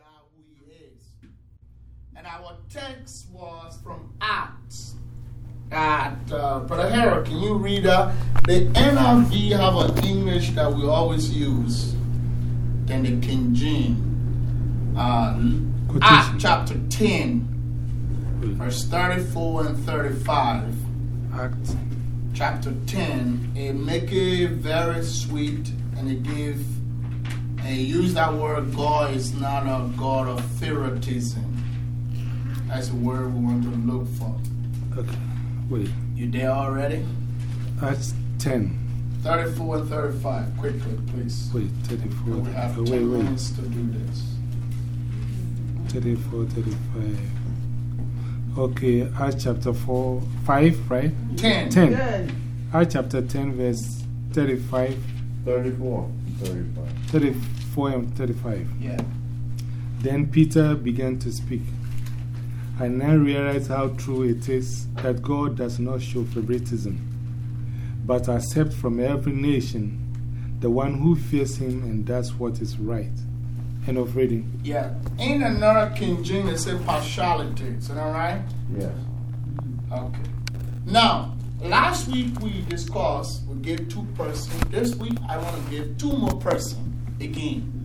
God who He is. And our text was from Acts. At, uh, Brother Harold, can you read that? The NIV have an English that we always use than the King James. Uh, Acts chapter 10, verse 34 and 35. Acts. Chapter 10, it make it very sweet and it give, and use that word God is not a God of favoritism. That's the word we want to look for. Okay. Wait. You there already? That's 10. 34 and 35. Quickly, please. Wait, 34. We have uh, 10 wait, wait. minutes to do this. 34, 35. Okay, Acts chapter 4, 5, right? 10. 10. Acts chapter 10, verse 35, 34, 35. 34 and 35. Yeah. Then Peter began to speak. I now realize how true it is that God does not show favoritism, but accepts from every nation the one who fears him and does what is right. End of reading. Yeah. In another King James, it says partiality. Is that right? Yes. Okay. Now, last week we discussed, we gave two persons. This week I want to give two more persons again.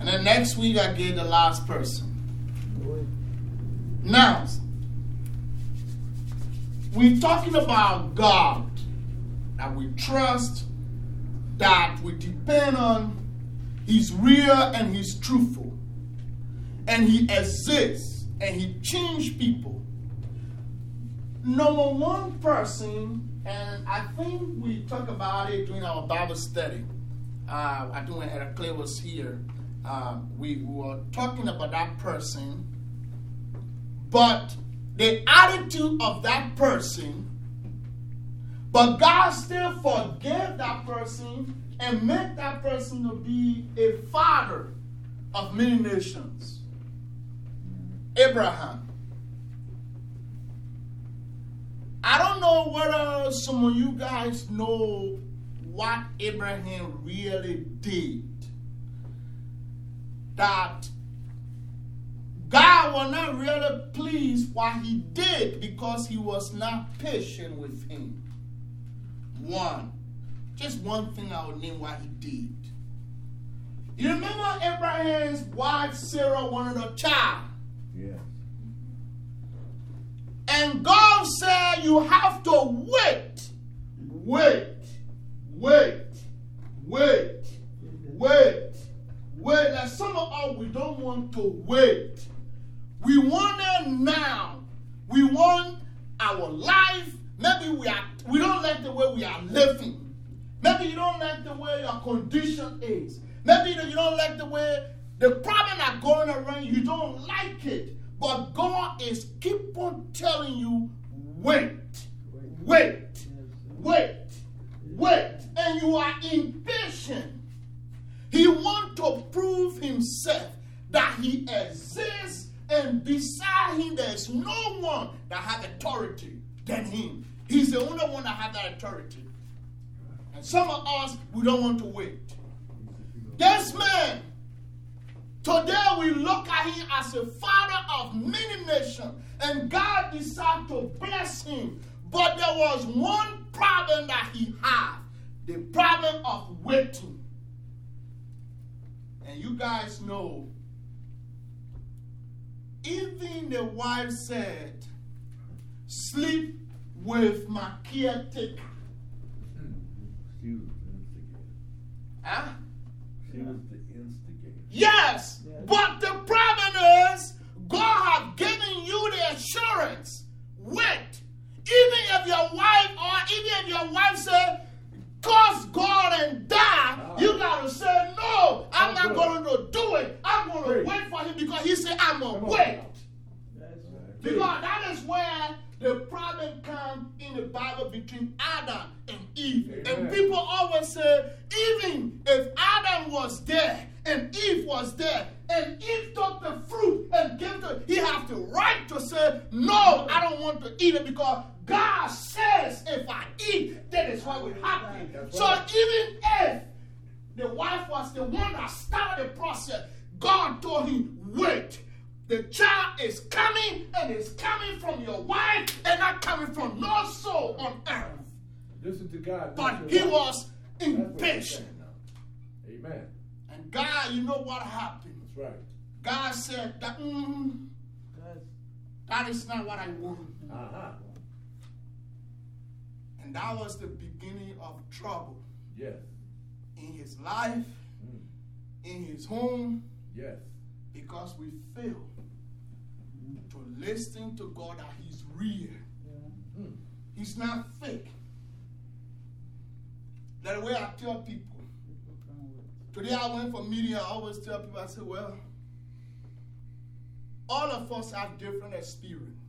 And then next week I gave the last person. Now, we're talking about God that we trust, that we depend on. He's real and He's truthful. And He exists and He changed people number one person, and I think we talked about it during our Bible study. Uh, I think when Eric Clay was here, uh, we, we were talking about that person. But the attitude of that person, but God still forgave that person and made that person to be a father of many nations. Abraham. I don't know whether some of you guys know what Abraham really did. That God was not really pleased what he did because he was not patient with him. One. Just one thing I will name what he did. You remember Abraham's wife Sarah wanted a child. Yes. And God said, You have to wait, wait, wait, wait, wait, wait. Like some of us, we don't want to wait. We want it now. We want our life. Maybe we, are, we don't like the way we are living. Maybe you don't like the way your condition is. Maybe you don't like the way the problem are going around. You don't like it. But God is keep on telling you, wait, wait, wait, wait. And you are impatient. He wants to prove himself that he exists, and beside him, there's no one that has authority than him. He's the only one that has that authority. And some of us, we don't want to wait. This man, Today we look at him as a father of many nations, and God decided to bless him. But there was one problem that he had the problem of waiting. And you guys know, even the wife said, Sleep with my caretaker. She was. Huh? She was the Yes, but the problem is God have given you the assurance. Wait, even if your wife or even if your wife say, curse God and die, you gotta say, no, I'm not going to do it. I'm going to wait for him because he said, I'm going to wait. Because that is where the problem comes in the Bible between Adam and Eve. And people always say, even if Adam was there and Eve was there, and Eve took the fruit and gave to he have the right to say, No, I don't want to eat it because God says if I eat, that is what will happen. So even if the wife was the one that started the process, God told him, wait. The child is coming and it's coming from your wife and not coming from no soul on earth. Listen to God. But he wife. was That's what he's impatient. Amen. And God, you know what happened? That's right. God said that mm, that is not what I want. Uh-huh. And that was the beginning of trouble Yes. in his life, Mm. in his home, Yes. Because we fail to listen to God that He's real. Mm. He's not fake. That way I tell people. Today I went for meeting, I always tell people, I say, well, all of us have different experience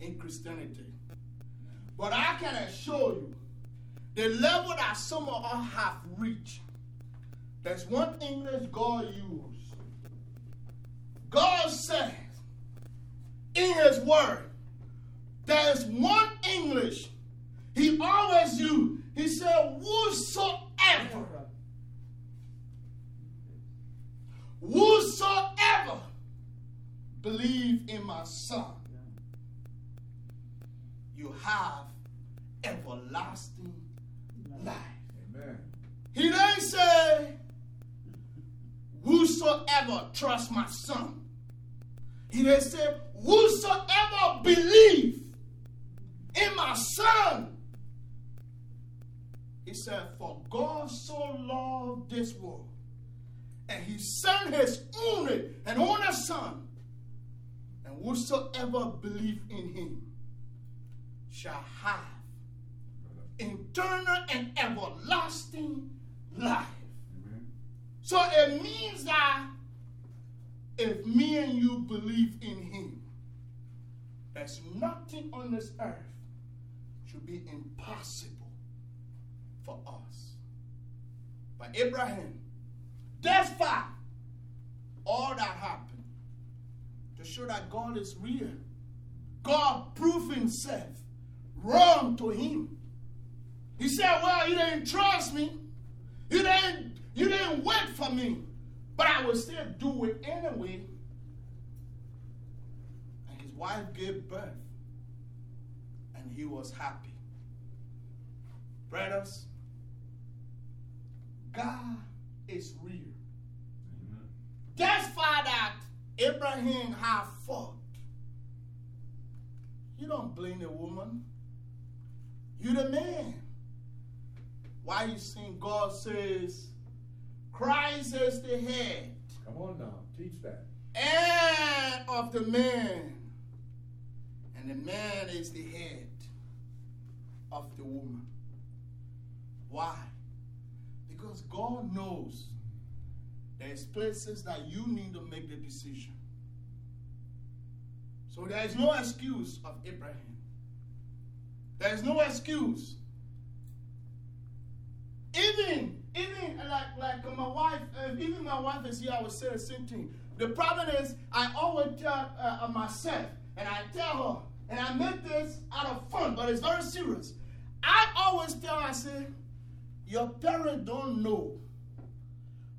in Christianity. But I can assure you, the level that some of us have reached, there's one English God used. God says in His Word, there's one English He always used. He said, Whosoever, whosoever believe in my Son, you have everlasting life. Amen. He didn't say, Whosoever trust my son. He didn't say, Whosoever believe in my son. He said, For God so loved this world, and he sent his only and only son, and whosoever believe in him shall have eternal and everlasting life. So it means that if me and you believe in Him, there's nothing on this earth should be impossible for us. But Abraham, despite all that happened, to show that God is real, God proved Himself wrong to him. He said, Well, you didn't trust me. You didn't, you didn't me. But I will still do it anyway. And his wife gave birth. And he was happy. Brothers, God is real. That's why that Abraham had fought. You don't blame the woman. You the man. Why you sing God says, Christ is the head Come on now. Teach that. and of the man. And the man is the head of the woman. Why? Because God knows there's places that you need to make the decision. So there is no excuse of Abraham. There is no excuse. Even, even like like my wife, uh, even my wife is here. I would say the same thing. The problem is, I always tell uh, myself, and I tell her, and I make this out of fun, but it's very serious. I always tell her, I say, your parents don't know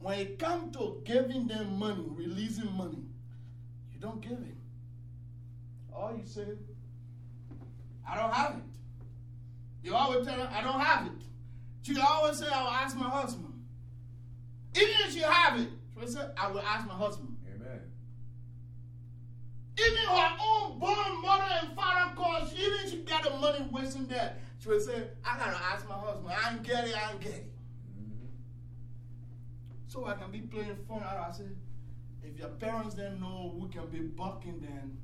when it comes to giving them money, releasing money, you don't give it. All you say, I don't have it. You always tell her, I don't have it. She always say, I will ask my husband. Even if she have it, she say, I will ask my husband. Amen. Even her own born mother and father calls, even if she got the money wasting there, she would say, I gotta ask my husband. I ain't get it, I ain't get it. Mhm. So I can be playing fun out. I said, if your parents then know we can be bucking them,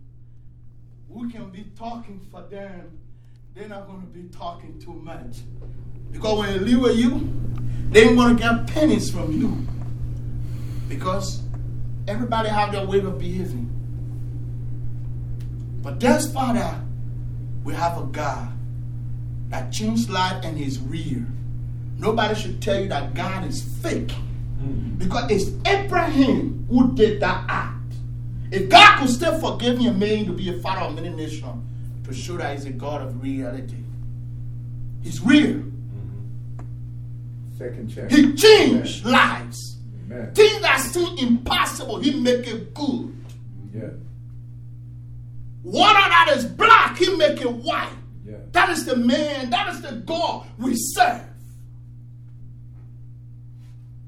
we can be talking for them, they're not going to be talking too much. Because when they live with you, they ain't going to get pennies from you. Because everybody have their way of behaving. But that's Father, we have a God that changed life and is real. Nobody should tell you that God is fake. Mm-hmm. Because it's Abraham who did that act. If God could still forgive me and made him to be a father of many nations, to show that he's a God of reality. He's real. Mm-hmm. Second chance. He changed lives. Amen. Things that seem impossible, he make it good. Yeah. Water that is black, he make it white. Yeah. That is the man, that is the God we serve.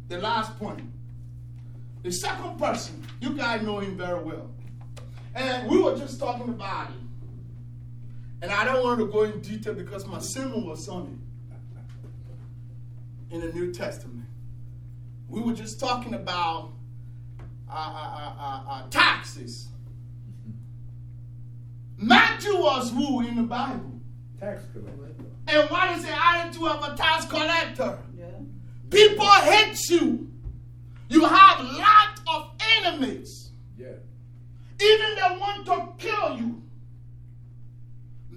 The last point. The second person, you guys know him very well. And we were just talking about it. And I don't want to go in detail because my sermon was on it in the New Testament. We were just talking about uh, uh, uh, uh, taxes. Matthew was who in the Bible? Tax collector. And what is the attitude of a tax collector? Yeah. People hate you. You have a lot of enemies. Yeah. Even they want to kill you.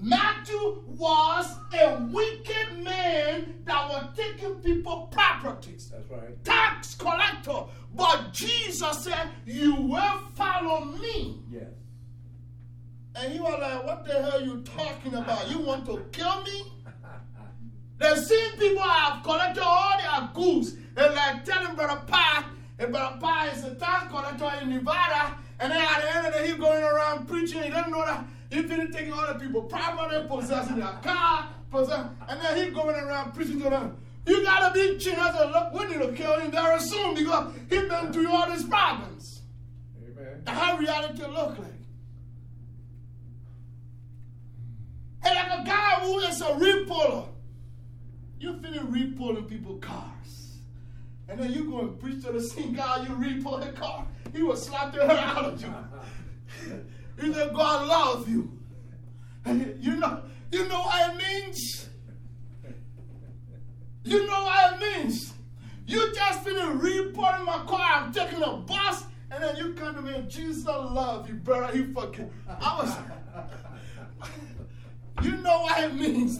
Matthew was a wicked man that was taking people properties. That's right. Tax collector. But Jesus said, You will follow me. Yes. And you are like, What the hell you talking about? You want to kill me? The same people have collected all their goods. And like telling Brother Pie, eh, and Brother Pie is a tax collector in Nevada. And then at the end of the day, he's going around preaching. He doesn't know that he finished taking all the people property, possessing their car, possess, and then he's going around preaching to them. You gotta be. I said, look, we need to kill him very soon because he's been through all these problems. Amen. How reality look like. And like a guy who is a repoler, you finish repolling people's cars. And then you go and preach to the same guy you repull the car. He will slap the hell out of you. He said, God loves you. You know, you know what it means? You know what it means? You just finished reporting my car, I'm taking a bus, and then you come to me and Jesus love you, brother. You fucking I was You know what it means.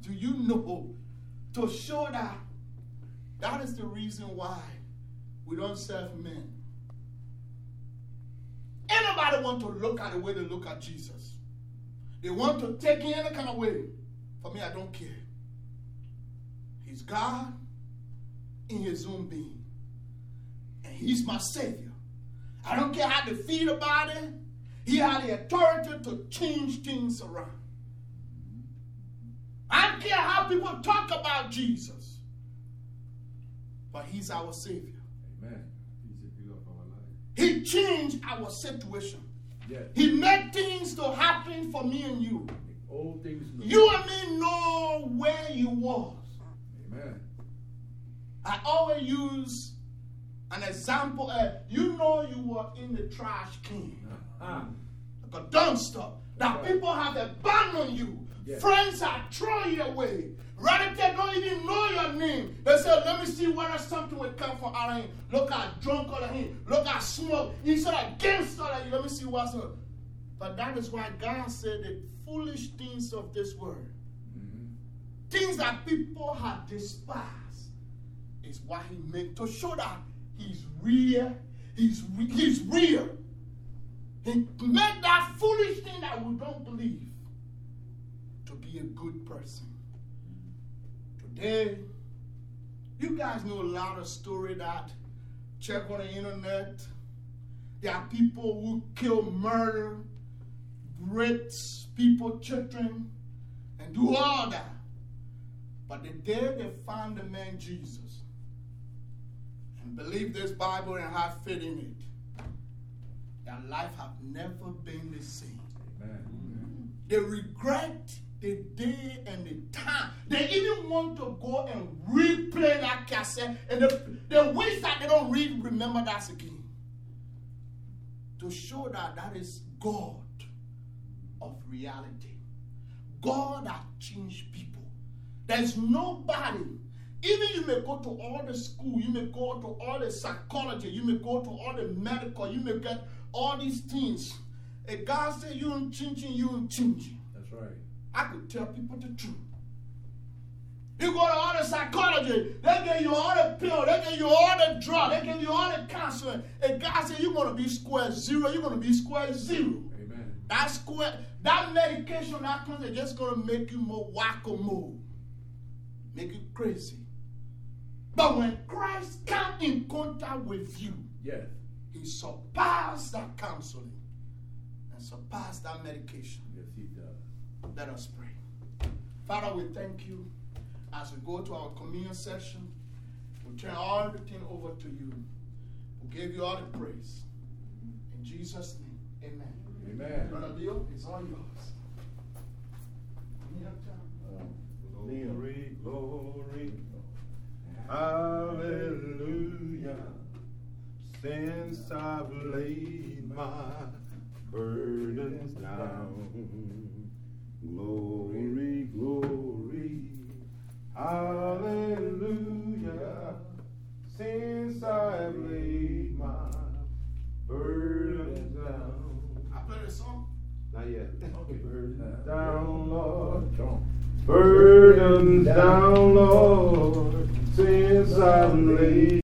Do you know to show that that is the reason why we don't serve men? Anybody want to look at the way they look at Jesus? They want to take him any kind of way. For me, I don't care. He's God in his own being. And he's my Savior. I don't care how they feel about it. He had the authority to change things around. I don't care how people talk about Jesus. But he's our Savior. Amen. He's the pillar of our life. He changed our situation. Yes. He made things to happen for me and you. Old things. You and me know where you was. Amen. I always use an example. Uh, you know you were in the trash can, Ah. like a dumpster. That people have abandoned you. Yes. Friends are throwing you away. Relatives don't even know your name. They say, let me see whether something will come from out of him. Look at drunk out of him. Look at smoke. He said against all of you. Let me see what's up. But that is why God said the foolish things of this world, Mhm. things that people have despised, is what he meant to show that he's real. He's, re- he's real. He made that foolish thing that we don't believe to be a good person. Today, you guys know a lot of story that check on the internet. There are people who kill, murder, rape people, children, and do all that. But the day they found the man Jesus and believe this Bible and have faith in it, their life have never been the same. Amen. They regret the day and the time. They even want to go and replay that cassette, and they, they wish that they don't read, remember that again. To show that that is God of reality. God that changed people. There's nobody. Even you may go to all the school, you may go to all the psychology, you may go to all the medical, you may get all these things. And God said, You ain't changing, you ain't changing. That's right. I could tell people the truth. You go to all the psychology, they give you all the pill, they give you all the drug, they give you all the counseling. And God said, You're going to be square zero, you're going to be square zero. Amen. That square, that medication that comes is just gonna make you more wacko move. Make you crazy. But when Christ comes in contact with you, Yes. he surpasses that counseling and surpasses that medication. Yes, he does. Let us pray. Father, we thank you as we go to our communion session. We turn everything over to you. We give you all the praise. In Jesus' name, amen. Amen. Brother Bill, it's all yours. Glory, glory, hallelujah. Since I've laid my burdens down, glory, glory, hallelujah. Since I've laid my burdens down. I play the song. Not yet. Okay. Burdens uh, down, Lord. Come. Burdens down, Lord, since I've laid